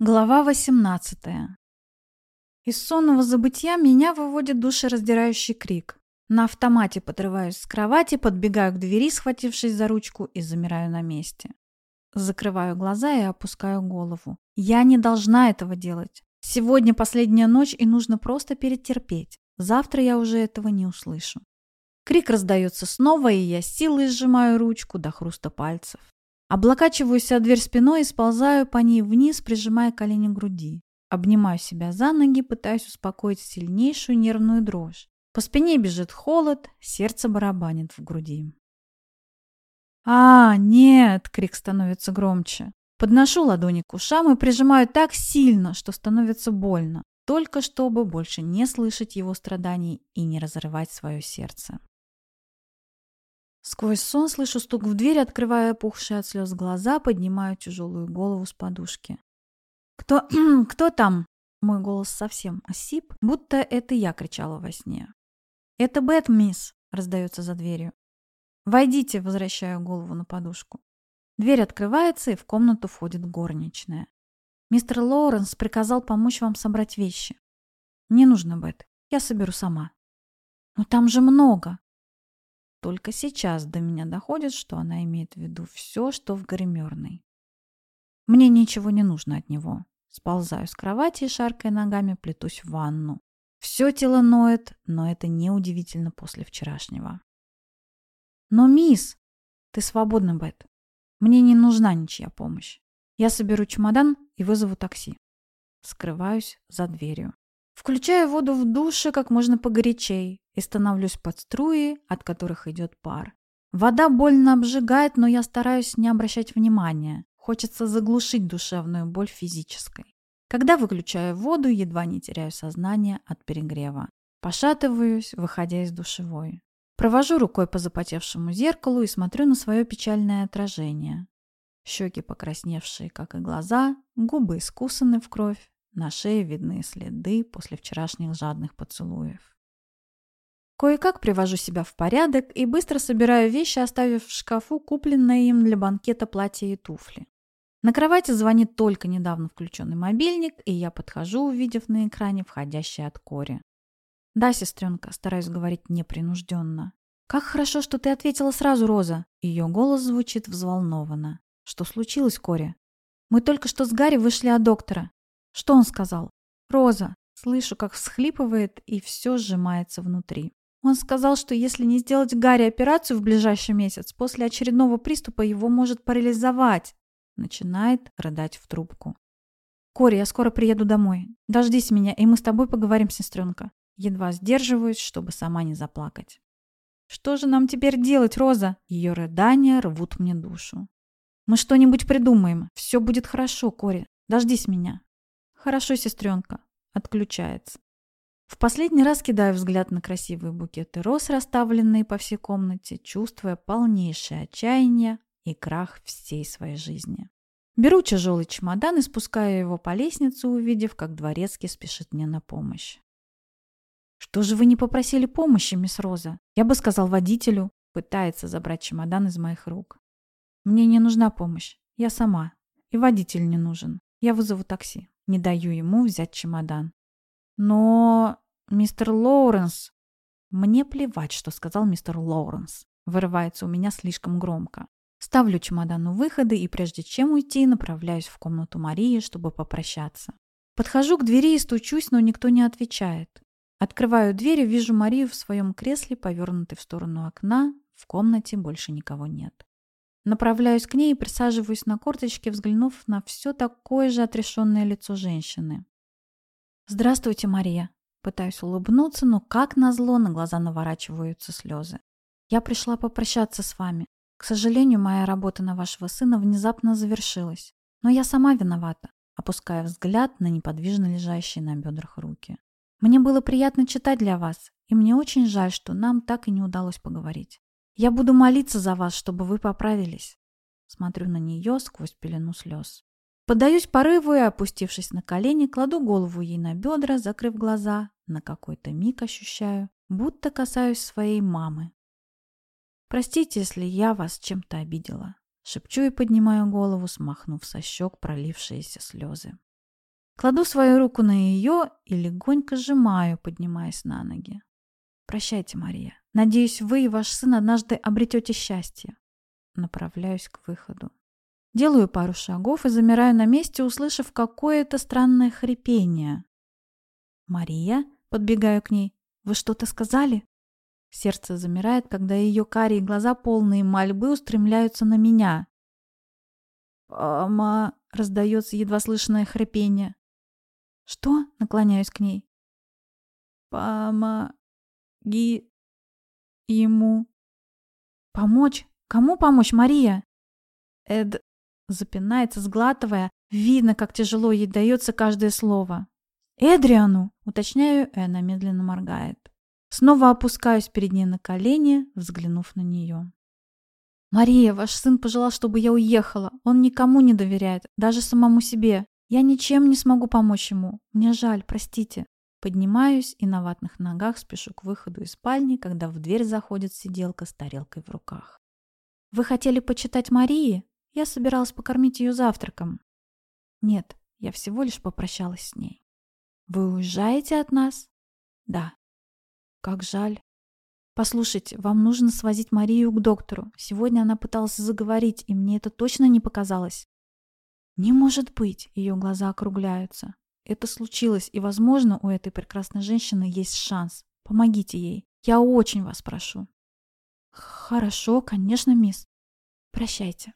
Глава 18. Из сонного забытья меня выводит душераздирающий крик. На автомате подрываюсь с кровати, подбегаю к двери, схватившись за ручку, и замираю на месте. Закрываю глаза и опускаю голову. Я не должна этого делать. Сегодня последняя ночь, и нужно просто перетерпеть. Завтра я уже этого не услышу. Крик раздается снова, и я силой сжимаю ручку до хруста пальцев. Облокачиваюсь о дверь спиной и сползаю по ней вниз, прижимая колени к груди. Обнимаю себя за ноги, пытаясь успокоить сильнейшую нервную дрожь. По спине бежит холод, сердце барабанит в груди. «А, нет!» — крик становится громче. Подношу ладони к ушам и прижимаю так сильно, что становится больно, только чтобы больше не слышать его страданий и не разрывать свое сердце. Сквозь сон слышу стук в дверь, открывая опухшие от слез глаза, поднимаю тяжелую голову с подушки. «Кто... кто там?» Мой голос совсем осип, будто это я кричала во сне. «Это Бет, мисс!» — раздается за дверью. «Войдите!» — возвращаю голову на подушку. Дверь открывается, и в комнату входит горничная. «Мистер Лоуренс приказал помочь вам собрать вещи». «Не нужно, Бет. Я соберу сама». «Но там же много!» Только сейчас до меня доходит, что она имеет в виду все, что в гримерной. Мне ничего не нужно от него. Сползаю с кровати и, шаркая ногами, плетусь в ванну. Все тело ноет, но это неудивительно после вчерашнего. Но, мисс, ты свободна, Бет. Мне не нужна ничья помощь. Я соберу чемодан и вызову такси. Скрываюсь за дверью. Включаю воду в душе как можно погорячей и становлюсь под струи, от которых идет пар. Вода больно обжигает, но я стараюсь не обращать внимания. Хочется заглушить душевную боль физической. Когда выключаю воду, едва не теряю сознание от перегрева. Пошатываюсь, выходя из душевой. Провожу рукой по запотевшему зеркалу и смотрю на свое печальное отражение. Щеки покрасневшие, как и глаза, губы искусаны в кровь, на шее видны следы после вчерашних жадных поцелуев. Кое-как привожу себя в порядок и быстро собираю вещи, оставив в шкафу купленное им для банкета платье и туфли. На кровати звонит только недавно включенный мобильник, и я подхожу, увидев на экране входящий от Кори. «Да, сестренка», — стараюсь говорить непринужденно. «Как хорошо, что ты ответила сразу, Роза!» Ее голос звучит взволнованно. «Что случилось, Кори?» «Мы только что с Гарри вышли от доктора. Что он сказал? Роза. Слышу, как всхлипывает, и все сжимается внутри. Он сказал, что если не сделать Гарри операцию в ближайший месяц, после очередного приступа его может парализовать. Начинает рыдать в трубку. «Кори, я скоро приеду домой. Дождись меня, и мы с тобой поговорим, сестренка». Едва сдерживаюсь, чтобы сама не заплакать. «Что же нам теперь делать, Роза?» Ее рыдания рвут мне душу. «Мы что-нибудь придумаем. Все будет хорошо, Кори. Дождись меня». «Хорошо, сестренка». Отключается. В последний раз кидаю взгляд на красивые букеты роз, расставленные по всей комнате, чувствуя полнейшее отчаяние и крах всей своей жизни. Беру тяжелый чемодан и спускаю его по лестнице, увидев, как дворецкий спешит мне на помощь. «Что же вы не попросили помощи, мисс Роза? Я бы сказал водителю». Пытается забрать чемодан из моих рук. «Мне не нужна помощь. Я сама. И водитель не нужен. Я вызову такси». Не даю ему взять чемодан. Но, мистер Лоуренс... Мне плевать, что сказал мистер Лоуренс. Вырывается у меня слишком громко. Ставлю чемодан у выхода и прежде чем уйти, направляюсь в комнату Марии, чтобы попрощаться. Подхожу к двери и стучусь, но никто не отвечает. Открываю дверь и вижу Марию в своем кресле, повернутой в сторону окна. В комнате больше никого нет. Направляюсь к ней и присаживаюсь на корточке, взглянув на все такое же отрешенное лицо женщины. «Здравствуйте, Мария!» Пытаюсь улыбнуться, но как назло на глаза наворачиваются слезы. «Я пришла попрощаться с вами. К сожалению, моя работа на вашего сына внезапно завершилась. Но я сама виновата», опуская взгляд на неподвижно лежащие на бедрах руки. «Мне было приятно читать для вас, и мне очень жаль, что нам так и не удалось поговорить. Я буду молиться за вас, чтобы вы поправились. Смотрю на нее сквозь пелену слез. Поддаюсь порыву и, опустившись на колени, кладу голову ей на бедра, закрыв глаза. На какой-то миг ощущаю, будто касаюсь своей мамы. Простите, если я вас чем-то обидела. Шепчу и поднимаю голову, смахнув со щек пролившиеся слезы. Кладу свою руку на ее и легонько сжимаю, поднимаясь на ноги. Прощайте, Мария. Надеюсь, вы и ваш сын однажды обретете счастье. Направляюсь к выходу. Делаю пару шагов и замираю на месте, услышав какое-то странное хрипение. «Мария?» — подбегаю к ней. «Вы что-то сказали?» Сердце замирает, когда ее карие глаза, полные мольбы, устремляются на меня. «Мама!» — раздается едва слышное хрипение. «Что?» — наклоняюсь к ней. «Помоги ему». «Помочь? Кому помочь, Мария?» Эд запинается, сглатывая. Видно, как тяжело ей дается каждое слово. «Эдриану!» — уточняю, и она медленно моргает. Снова опускаюсь перед ней на колени, взглянув на нее. «Мария, ваш сын пожелал, чтобы я уехала. Он никому не доверяет, даже самому себе. Я ничем не смогу помочь ему. Мне жаль, простите». Поднимаюсь и на ватных ногах спешу к выходу из спальни, когда в дверь заходит сиделка с тарелкой в руках. «Вы хотели почитать Марии? Я собиралась покормить ее завтраком». «Нет, я всего лишь попрощалась с ней». «Вы уезжаете от нас?» «Да». «Как жаль». «Послушайте, вам нужно свозить Марию к доктору. Сегодня она пыталась заговорить, и мне это точно не показалось». «Не может быть!» — ее глаза округляются. «Это случилось, и, возможно, у этой прекрасной женщины есть шанс. Помогите ей. Я очень вас прошу». «Хорошо, конечно, мисс. Прощайте».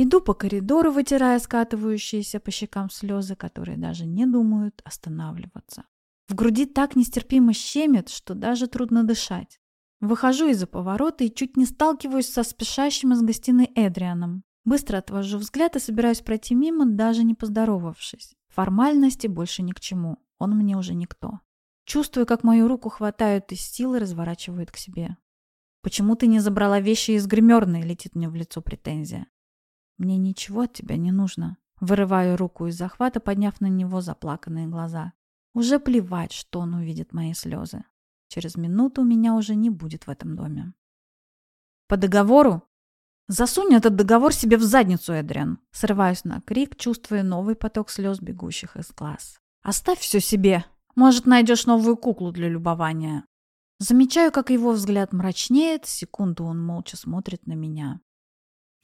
Иду по коридору, вытирая скатывающиеся по щекам слезы, которые даже не думают останавливаться. В груди так нестерпимо щемит, что даже трудно дышать. Выхожу из-за поворота и чуть не сталкиваюсь со спешащим из гостиной Эдрианом. Быстро отвожу взгляд и собираюсь пройти мимо, даже не поздоровавшись. Формальности больше ни к чему. Он мне уже никто. Чувствую, как мою руку хватают из силы разворачивают к себе. «Почему ты не забрала вещи из гримерной?» — летит мне в лицо претензия. Мне ничего от тебя не нужно. Вырываю руку из захвата, подняв на него заплаканные глаза. Уже плевать, что он увидит мои слезы. Через минуту меня уже не будет в этом доме. По договору? Засунь этот договор себе в задницу, Эдриан. Срываюсь на крик, чувствуя новый поток слез, бегущих из глаз. Оставь все себе. Может, найдешь новую куклу для любования. Замечаю, как его взгляд мрачнеет, секунду он молча смотрит на меня.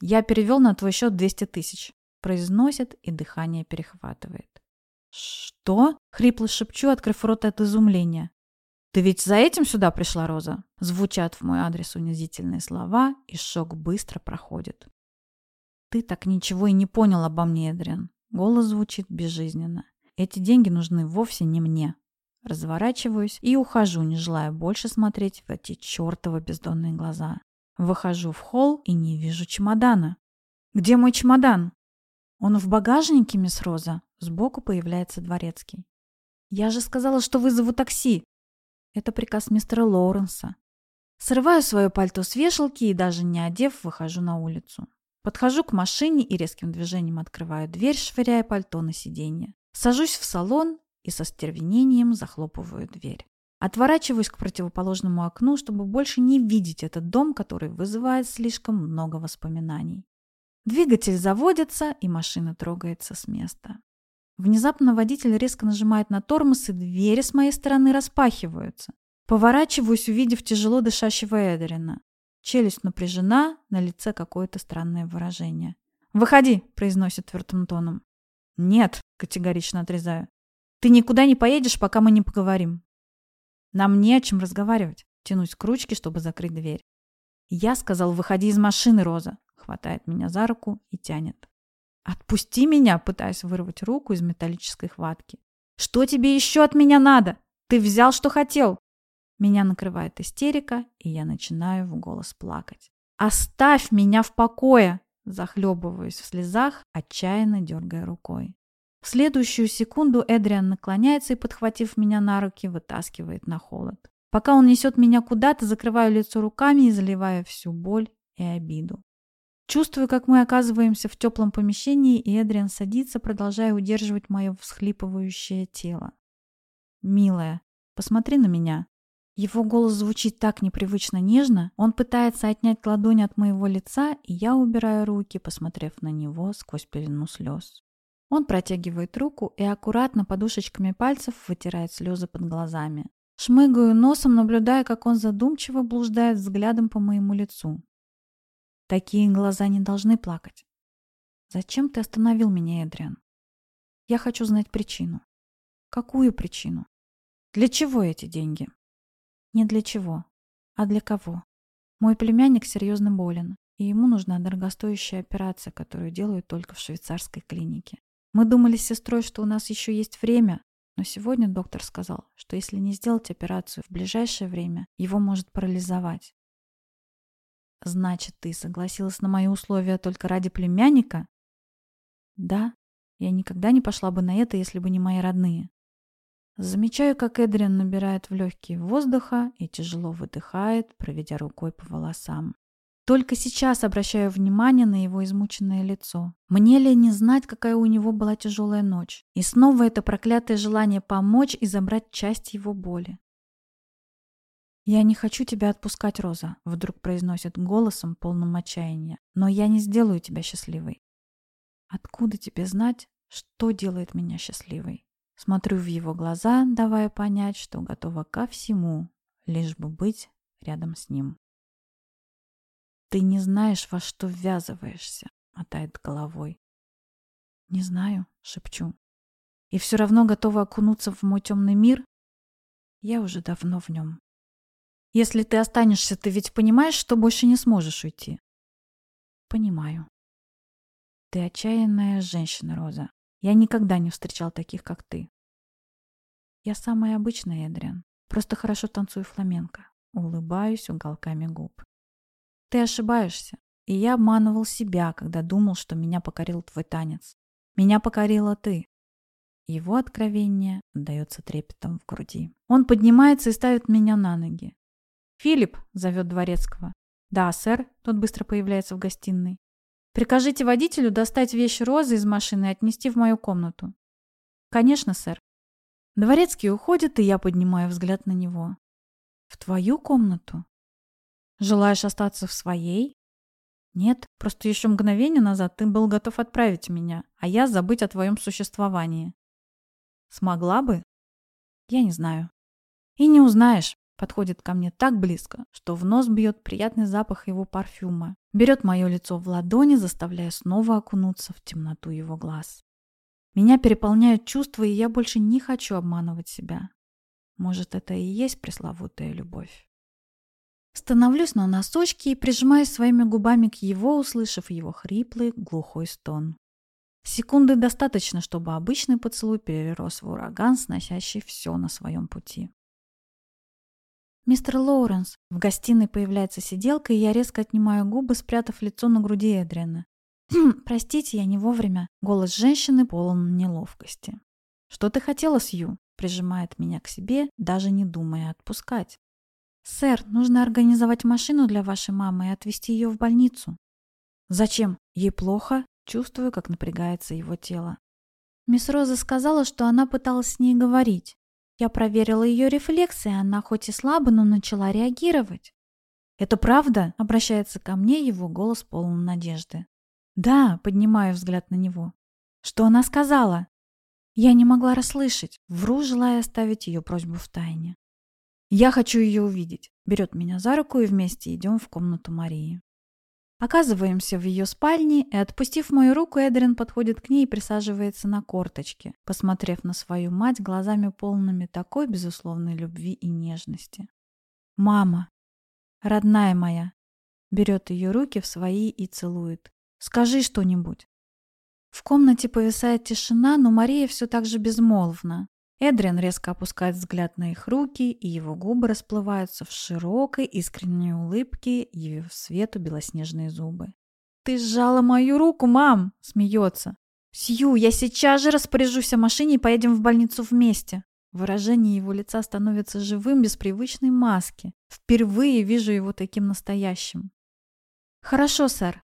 Я перевел на твой счет 200 тысяч. Произносит и дыхание перехватывает. Что? Хрипло шепчу, открыв рот от изумления. Ты ведь за этим сюда пришла, Роза? Звучат в мой адрес унизительные слова, и шок быстро проходит. Ты так ничего и не понял обо мне, Эдриан. Голос звучит безжизненно. Эти деньги нужны вовсе не мне. Разворачиваюсь и ухожу, не желая больше смотреть в эти чертовы бездонные глаза. Выхожу в холл и не вижу чемодана. «Где мой чемодан?» «Он в багажнике, мисс Роза». Сбоку появляется дворецкий. «Я же сказала, что вызову такси!» Это приказ мистера Лоуренса. Срываю свое пальто с вешалки и, даже не одев, выхожу на улицу. Подхожу к машине и резким движением открываю дверь, швыряя пальто на сиденье. Сажусь в салон и со стервенением захлопываю дверь. Отворачиваюсь к противоположному окну, чтобы больше не видеть этот дом, который вызывает слишком много воспоминаний. Двигатель заводится, и машина трогается с места. Внезапно водитель резко нажимает на тормоз, и двери с моей стороны распахиваются. Поворачиваюсь, увидев тяжело дышащего Эдерина. Челюсть напряжена, на лице какое-то странное выражение. «Выходи!» – произносит твердым тоном. «Нет!» – категорично отрезаю. «Ты никуда не поедешь, пока мы не поговорим. Нам не о чем разговаривать. Тянусь к ручке, чтобы закрыть дверь. Я сказал, выходи из машины, Роза. Хватает меня за руку и тянет. Отпусти меня, пытаясь вырвать руку из металлической хватки. Что тебе еще от меня надо? Ты взял, что хотел. Меня накрывает истерика, и я начинаю в голос плакать. «Оставь меня в покое!» Захлебываюсь в слезах, отчаянно дергая рукой. В следующую секунду Эдриан наклоняется и, подхватив меня на руки, вытаскивает на холод. Пока он несет меня куда-то, закрываю лицо руками и заливая всю боль и обиду. Чувствую, как мы оказываемся в теплом помещении, и Эдриан садится, продолжая удерживать мое всхлипывающее тело. «Милая, посмотри на меня». Его голос звучит так непривычно нежно, он пытается отнять ладонь от моего лица, и я убираю руки, посмотрев на него сквозь пелену слез. Он протягивает руку и аккуратно подушечками пальцев вытирает слезы под глазами. Шмыгаю носом, наблюдая, как он задумчиво блуждает взглядом по моему лицу. Такие глаза не должны плакать. Зачем ты остановил меня, Эдриан? Я хочу знать причину. Какую причину? Для чего эти деньги? Не для чего, а для кого? Мой племянник серьезно болен, и ему нужна дорогостоящая операция, которую делают только в швейцарской клинике. Мы думали с сестрой, что у нас еще есть время, но сегодня доктор сказал, что если не сделать операцию в ближайшее время, его может парализовать. Значит, ты согласилась на мои условия только ради племянника? Да, я никогда не пошла бы на это, если бы не мои родные. Замечаю, как Эдриан набирает в легкие воздуха и тяжело выдыхает, проведя рукой по волосам. Только сейчас обращаю внимание на его измученное лицо. Мне ли не знать, какая у него была тяжелая ночь? И снова это проклятое желание помочь и забрать часть его боли. «Я не хочу тебя отпускать, Роза», — вдруг произносит голосом, полным отчаяния. «Но я не сделаю тебя счастливой». «Откуда тебе знать, что делает меня счастливой?» Смотрю в его глаза, давая понять, что готова ко всему, лишь бы быть рядом с ним. Ты не знаешь, во что ввязываешься, мотает головой. Не знаю, шепчу. И все равно готова окунуться в мой темный мир? Я уже давно в нем. Если ты останешься, ты ведь понимаешь, что больше не сможешь уйти? Понимаю. Ты отчаянная женщина, Роза. Я никогда не встречал таких, как ты. Я самая обычная, Эдриан. Просто хорошо танцую фламенко. Улыбаюсь уголками губ. Ты ошибаешься. И я обманывал себя, когда думал, что меня покорил твой танец. Меня покорила ты. Его откровение отдается трепетом в груди. Он поднимается и ставит меня на ноги. «Филипп!» — зовет Дворецкого. «Да, сэр», — тот быстро появляется в гостиной. «Прикажите водителю достать вещи Розы из машины и отнести в мою комнату». «Конечно, сэр». Дворецкий уходит, и я поднимаю взгляд на него. «В твою комнату?» Желаешь остаться в своей? Нет, просто еще мгновение назад ты был готов отправить меня, а я забыть о твоем существовании. Смогла бы? Я не знаю. И не узнаешь. Подходит ко мне так близко, что в нос бьет приятный запах его парфюма. Берет мое лицо в ладони, заставляя снова окунуться в темноту его глаз. Меня переполняют чувства, и я больше не хочу обманывать себя. Может, это и есть пресловутая любовь. Становлюсь на носочки и прижимаюсь своими губами к его, услышав его хриплый, глухой стон. Секунды достаточно, чтобы обычный поцелуй перерос в ураган, сносящий все на своем пути. «Мистер Лоуренс!» В гостиной появляется сиделка, и я резко отнимаю губы, спрятав лицо на груди Эдриана. «Хм, «Простите, я не вовремя». Голос женщины полон неловкости. «Что ты хотела, Сью?» Прижимает меня к себе, даже не думая отпускать. «Сэр, нужно организовать машину для вашей мамы и отвезти ее в больницу». «Зачем? Ей плохо?» Чувствую, как напрягается его тело. Мисс Роза сказала, что она пыталась с ней говорить. Я проверила ее рефлексы, и она хоть и слабо, но начала реагировать. «Это правда?» — обращается ко мне его голос полон надежды. «Да», — поднимаю взгляд на него. «Что она сказала?» Я не могла расслышать, вру, желая оставить ее просьбу в тайне. Я хочу ее увидеть. Берет меня за руку и вместе идем в комнату Марии. Оказываемся в ее спальне, и, отпустив мою руку, Эдрин подходит к ней и присаживается на корточке, посмотрев на свою мать глазами полными такой безусловной любви и нежности. «Мама! Родная моя!» Берет ее руки в свои и целует. «Скажи что-нибудь!» В комнате повисает тишина, но Мария все так же безмолвна. Эдриан резко опускает взгляд на их руки, и его губы расплываются в широкой, искренней улыбке, явив свету белоснежные зубы. «Ты сжала мою руку, мам!» – смеется. «Сью, я сейчас же распоряжусь о машине и поедем в больницу вместе!» Выражение его лица становится живым без привычной маски. Впервые вижу его таким настоящим. «Хорошо, сэр»,